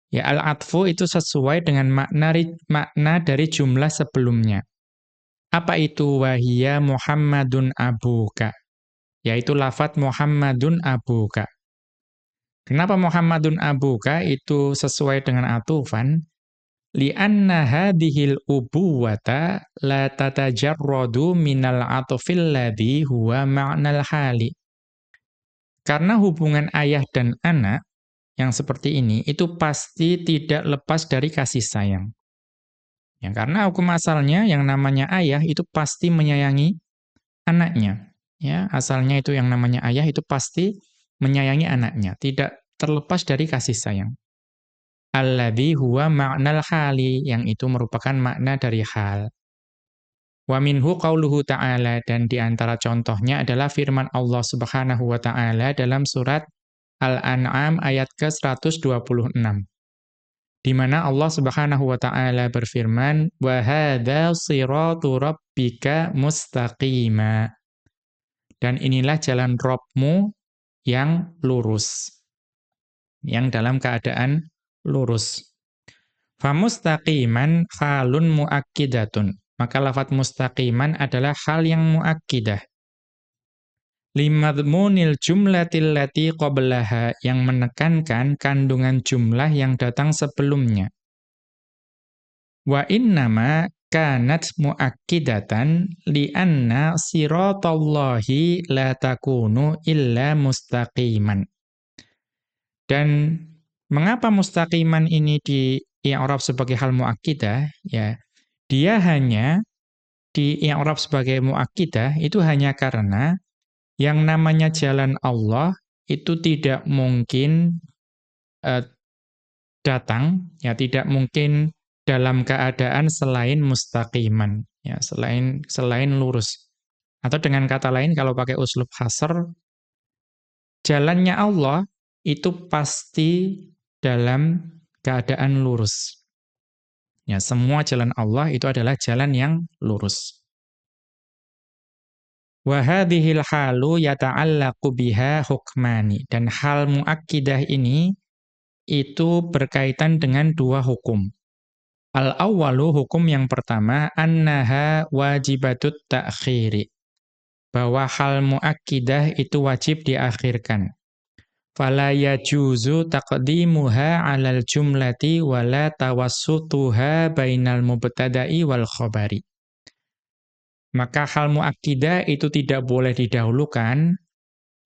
Ya al-atfu itu sesuai dengan makna makna dari jumlah sebelumnya. Apa itu wahia Muhammadun abuka? Yaitu lafat Muhammadun abuka. Kenapa Muhammadun abuka itu sesuai dengan atufan? Lianna hadhil ubuwata la tatajarradu minal atufil ladhi huwa ma'nal hali. Karena hubungan ayah dan anak yang seperti ini itu pasti tidak lepas dari kasih sayang. Ya, karena hukum asalnya yang namanya ayah itu pasti menyayangi anaknya. Ya, asalnya itu yang namanya ayah itu pasti menyayangi anaknya, tidak terlepas dari kasih sayang. Alladhi huwa ma'nal hali, yang itu merupakan makna dari hal. Wa minhu qauluhu ta'ala, dan di antara contohnya adalah firman Allah subhanahu wa ta'ala dalam surat Al-An'am ayat ke-126. Di mana Allah Subhanahu wa taala berfirman, "Wa hadza siratu rabbika mustaqima." Dan inilah jalan Rabbmu yang lurus. Yang dalam keadaan lurus. Famustaqiman halun muakkidatun. Maka lafat mustaqiman adalah hal yang muakkidah limadmunil jumlatil lati qablaha yang menekankan kandungan jumlah yang datang sebelumnya. Wa innama kanat muakkidatan lianna siratallahi la takunu illa mustaqiman. Dan mengapa mustaqiman ini di i'rab sebagai hal muakkidah ya? Dia hanya di i'rab sebagai muakkidah itu hanya karena yang namanya jalan Allah itu tidak mungkin uh, datang, ya tidak mungkin dalam keadaan selain mustaqiman, ya selain selain lurus. Atau dengan kata lain kalau pakai uslub hasr, jalannya Allah itu pasti dalam keadaan lurus. Ya, semua jalan Allah itu adalah jalan yang lurus. Wa hadhil halu yata'allaqu biha hukmani. Dan hal muakkidah ini itu berkaitan dengan dua hukum. Al-awwalu hukum yang pertama annaha wajibatut ta'khiri. Bahwa hal muakkidah itu wajib diakhirkan. Fala yajuzu taqdimuha 'alal jumlati wala tawassutuha bainal mubtada'i wal khabari maka hal muakkidah itu tidak boleh didahulukan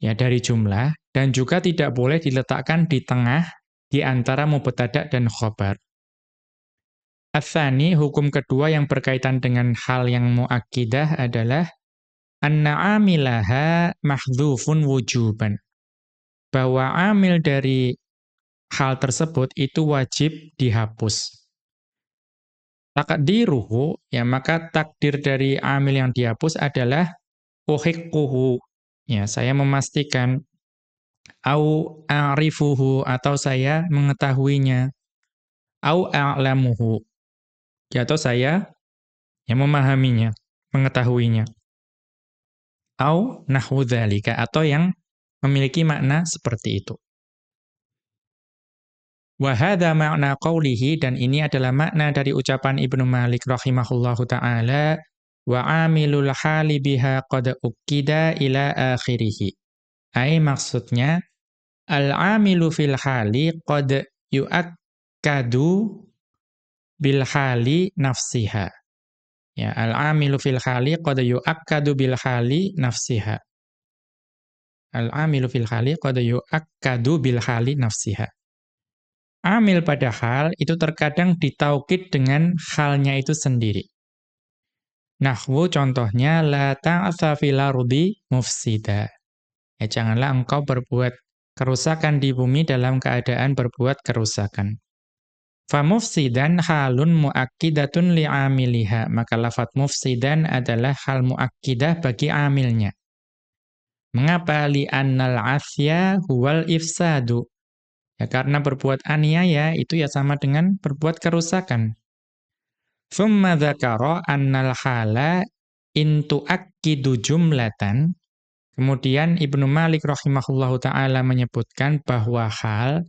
ya dari jumlah dan juga tidak boleh diletakkan di tengah di antara mubtada dan khobar. Atsani hukum kedua yang berkaitan dengan hal yang muakkidah adalah anna-amilaha mahdhufun wujuban. Bahwa amil dari hal tersebut itu wajib dihapus. Takdiruhu, ya maka takdir dari amil yang dihapus adalah uhiquhu. Ya, saya memastikan au a'rifuhu atau saya mengetahuinya. Au a'lamuhu. Ya, atau saya yang memahaminya, mengetahuinya. Au nahwu dzalika atau yang memiliki makna seperti itu. Wa hadha ma'na qawlihi dan ini adalah makna dari ucapan Ibnu Malik rahimahullahu taala wa amilul hali biha qad ukida ila akhirih. Ai maksudnya al-amilu fil hali qad yuakkadu bil hali nafsiha. Ya, al-amilu fil hali qad yuakkadu bil hali nafsiha. Al-amilu fil hali qad yuakkadu bil hali nafsiha. Amil pada hal itu terkadang ditaukid dengan halnya itu sendiri. Nahwu contohnya la ta'atha fil ardi mufsida. Ya janganlah engkau berbuat kerusakan di bumi dalam keadaan berbuat kerusakan. Fa mufsidan halun muakkidatun li'amiliha. Maka lafat mufsidan adalah hal muakkidah bagi amilnya. Mengapa li'annal asya huwal ifsadu? Ya, karena berbuat aniaya itu ya sama dengan berbuat kerusakan. Thumma dzakara annal hala in tuakkidu jumlatan. Kemudian Ibnu Malik rahimahullahu taala menyebutkan bahwa hal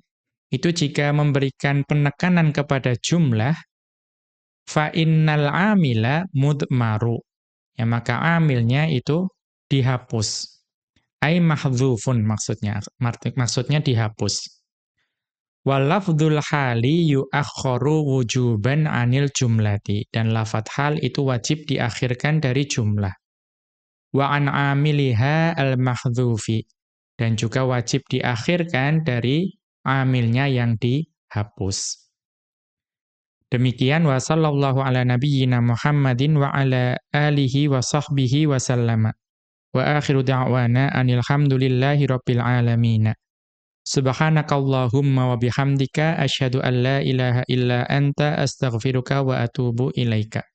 itu jika memberikan penekanan kepada jumlah fa innal amila mudmaru ya maka amilnya itu dihapus ai mahdzufun maksudnya? Maksudnya dihapus. Wal lafdzul hali yuakhkharu wujuban anil jumlati. Dan lafat hal itu wajib diakhirkan dari jumlah. Wa an amiliha al mahdzufi dan juga wajib diakhirkan dari amilnya yang dihapus. Demikian wa sallallahu ala nabiyyina Muhammadin wa ala alihi wa sahbihi wa sallama. Wa akhiru da'wana anil hamdulillahi rabbil alamin. Subhanakallahumma wa bihamdika asyhadu an la ilaha illa anta astaghfiruka wa atubu ilaika.